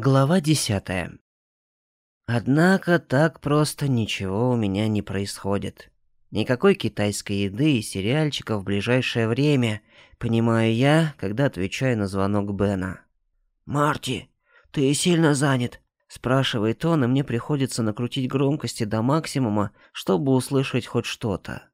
Глава десятая. Однако так просто ничего у меня не происходит. Никакой китайской еды и сериальчиков в ближайшее время, понимаю я, когда отвечаю на звонок Бена. «Марти, ты сильно занят?» – спрашивает он, и мне приходится накрутить громкости до максимума, чтобы услышать хоть что-то.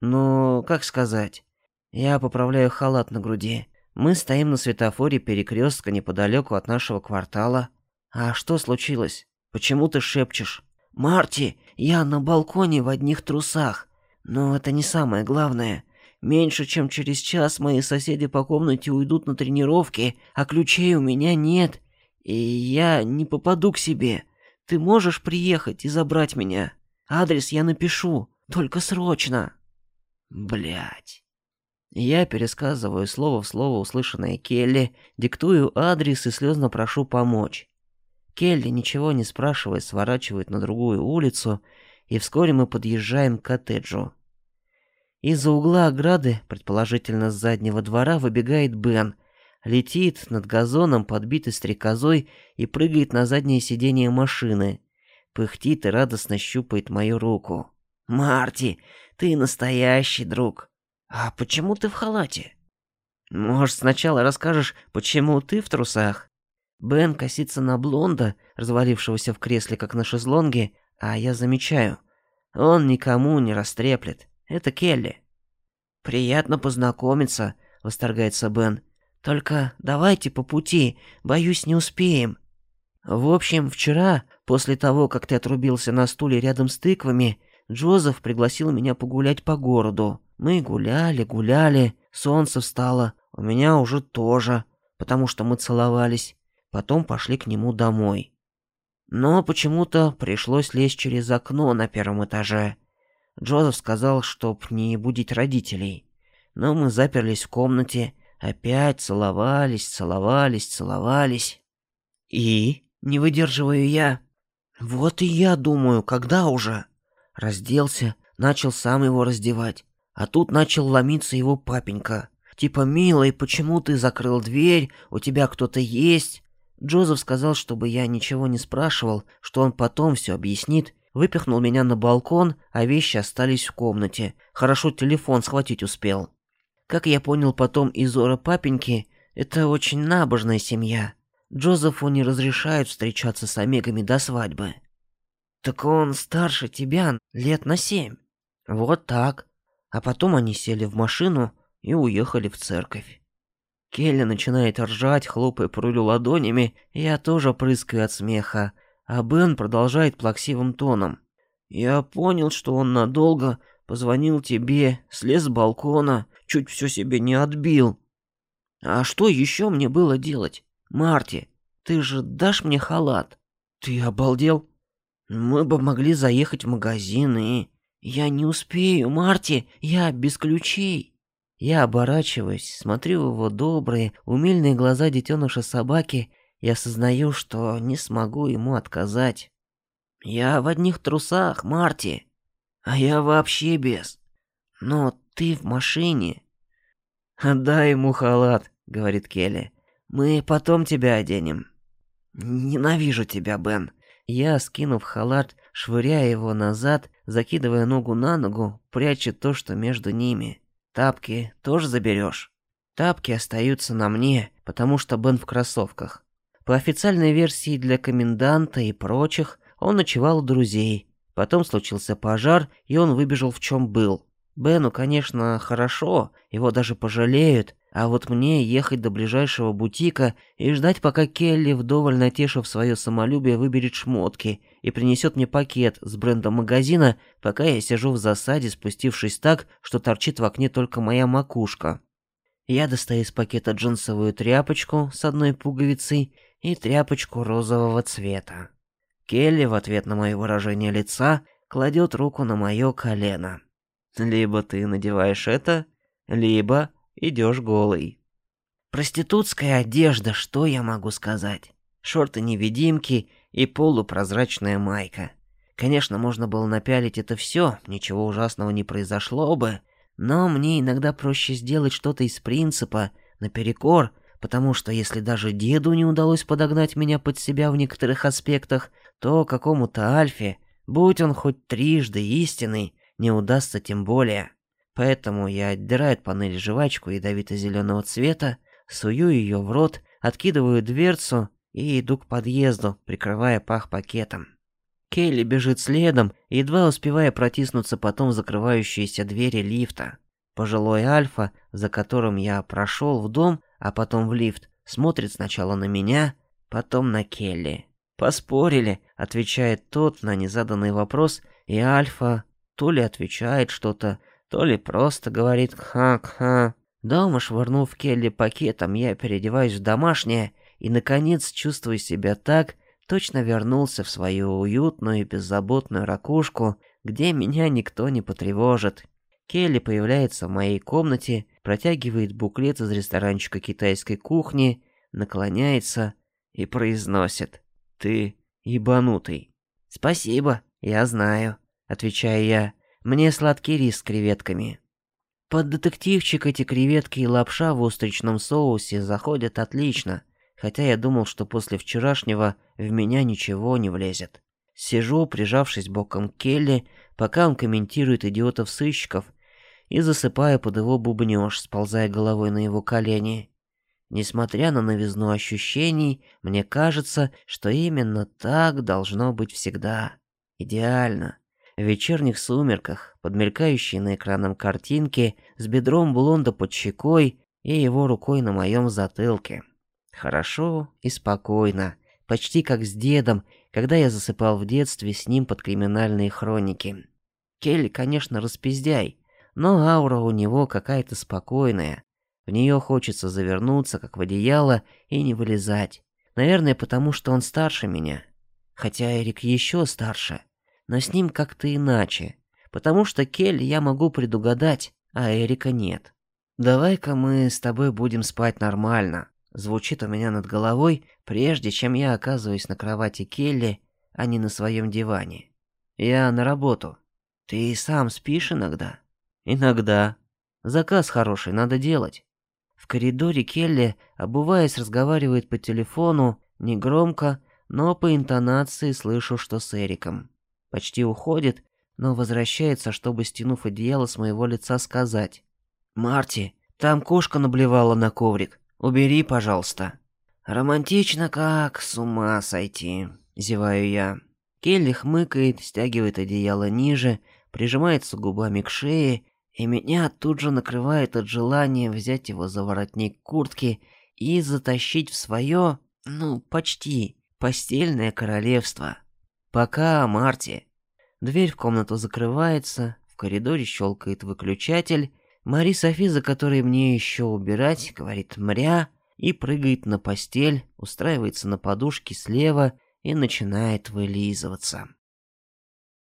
Ну, как сказать? Я поправляю халат на груди. Мы стоим на светофоре перекрестка неподалеку от нашего квартала. А что случилось? Почему ты шепчешь? Марти, я на балконе в одних трусах. Но это не самое главное. Меньше чем через час мои соседи по комнате уйдут на тренировки, а ключей у меня нет. И я не попаду к себе. Ты можешь приехать и забрать меня? Адрес я напишу, только срочно. Блять. Я пересказываю слово в слово услышанное Келли, диктую адрес и слезно прошу помочь. Келли, ничего не спрашивая, сворачивает на другую улицу, и вскоре мы подъезжаем к коттеджу. Из-за угла ограды, предположительно с заднего двора, выбегает Бен, летит над газоном, подбитый стрекозой, и прыгает на заднее сиденье машины. Пыхтит и радостно щупает мою руку. «Марти, ты настоящий друг!» «А почему ты в халате?» «Может, сначала расскажешь, почему ты в трусах?» Бен косится на блонда, развалившегося в кресле, как на шезлонге, а я замечаю. Он никому не растреплет. Это Келли. «Приятно познакомиться», — восторгается Бен. «Только давайте по пути, боюсь, не успеем». В общем, вчера, после того, как ты отрубился на стуле рядом с тыквами, Джозеф пригласил меня погулять по городу. Мы гуляли, гуляли, солнце встало, у меня уже тоже, потому что мы целовались. Потом пошли к нему домой. Но почему-то пришлось лезть через окно на первом этаже. Джозеф сказал, чтоб не будить родителей. Но мы заперлись в комнате, опять целовались, целовались, целовались. И, не выдерживаю я, вот и я думаю, когда уже? Разделся, начал сам его раздевать. А тут начал ломиться его папенька. Типа, милый, почему ты закрыл дверь? У тебя кто-то есть? Джозеф сказал, чтобы я ничего не спрашивал, что он потом все объяснит. Выпихнул меня на балкон, а вещи остались в комнате. Хорошо телефон схватить успел. Как я понял потом из ора папеньки, это очень набожная семья. Джозефу не разрешают встречаться с омегами до свадьбы. Так он старше тебя лет на семь. Вот так. А потом они сели в машину и уехали в церковь. Келли начинает ржать, хлопая по рулю ладонями, и я тоже прыскаю от смеха, а Бен продолжает плаксивым тоном. «Я понял, что он надолго, позвонил тебе, слез с балкона, чуть все себе не отбил. А что еще мне было делать? Марти, ты же дашь мне халат? Ты обалдел? Мы бы могли заехать в магазин и... «Я не успею, Марти, я без ключей». Я оборачиваюсь, смотрю в его добрые, умильные глаза детеныша собаки и осознаю, что не смогу ему отказать. «Я в одних трусах, Марти, а я вообще без. Но ты в машине». «Отдай ему халат», — говорит Келли. «Мы потом тебя оденем». «Ненавижу тебя, Бен». Я, скинув халат, швыряя его назад, закидывая ногу на ногу, пряча то, что между ними. Тапки тоже заберешь. Тапки остаются на мне, потому что Бен в кроссовках. По официальной версии для коменданта и прочих, он ночевал у друзей. Потом случился пожар, и он выбежал в чем был. Бену, конечно, хорошо, его даже пожалеют, а вот мне ехать до ближайшего бутика и ждать, пока Келли, вдоволь натешив свое самолюбие, выберет шмотки и принесет мне пакет с брендом магазина, пока я сижу в засаде, спустившись так, что торчит в окне только моя макушка. Я достаю из пакета джинсовую тряпочку с одной пуговицей и тряпочку розового цвета. Келли в ответ на мое выражение лица кладет руку на мое колено. Либо ты надеваешь это, либо идешь голый. Проститутская одежда, что я могу сказать? Шорты-невидимки и полупрозрачная майка. Конечно, можно было напялить это все, ничего ужасного не произошло бы, но мне иногда проще сделать что-то из принципа, наперекор, потому что если даже деду не удалось подогнать меня под себя в некоторых аспектах, то какому-то Альфе, будь он хоть трижды истинный, не удастся тем более. Поэтому я отдираю от панели жвачку ядовито-зеленого цвета, сую ее в рот, откидываю дверцу и иду к подъезду, прикрывая пах пакетом. Келли бежит следом, едва успевая протиснуться потом в закрывающиеся двери лифта. Пожилой Альфа, за которым я прошел в дом, а потом в лифт, смотрит сначала на меня, потом на Келли. «Поспорили», — отвечает тот на незаданный вопрос, и Альфа то ли отвечает что-то, то ли просто говорит «ха-ха». Дома, швырнув Келли пакетом, я переодеваюсь в домашнее и, наконец, чувствую себя так, точно вернулся в свою уютную и беззаботную ракушку, где меня никто не потревожит. Келли появляется в моей комнате, протягивает буклет из ресторанчика китайской кухни, наклоняется и произносит «Ты ебанутый». «Спасибо, я знаю», — отвечаю я. «Мне сладкий рис с креветками». Под детективчик эти креветки и лапша в устричном соусе заходят отлично, хотя я думал, что после вчерашнего в меня ничего не влезет. Сижу, прижавшись боком к Келли, пока он комментирует идиотов-сыщиков, и засыпая под его бубнёж, сползая головой на его колени. Несмотря на новизну ощущений, мне кажется, что именно так должно быть всегда. Идеально. В вечерних сумерках, под на экраном картинки, с бедром блонда под щекой и его рукой на моем затылке. Хорошо и спокойно, почти как с дедом, когда я засыпал в детстве с ним под криминальные хроники. Келли, конечно, распиздяй, но аура у него какая-то спокойная. В нее хочется завернуться, как в одеяло, и не вылезать. Наверное, потому что он старше меня. Хотя Эрик еще старше. Но с ним как-то иначе. Потому что Келли я могу предугадать, а Эрика нет. «Давай-ка мы с тобой будем спать нормально», звучит у меня над головой, прежде чем я оказываюсь на кровати Келли, а не на своем диване. Я на работу. Ты сам спишь иногда? Иногда. Заказ хороший, надо делать. В коридоре Келли, обуваясь, разговаривает по телефону, негромко, но по интонации слышу, что с Эриком. Почти уходит, но возвращается, чтобы, стянув одеяло с моего лица, сказать. «Марти, там кошка наблевала на коврик. Убери, пожалуйста». «Романтично как, с ума сойти», — зеваю я. Келли хмыкает, стягивает одеяло ниже, прижимается губами к шее и меня тут же накрывает от желания взять его за воротник куртки и затащить в свое, ну, почти, постельное королевство. Пока, Марти. Дверь в комнату закрывается, в коридоре щелкает выключатель, Мари Софи, за которой мне еще убирать, говорит «мря» и прыгает на постель, устраивается на подушке слева и начинает вылизываться.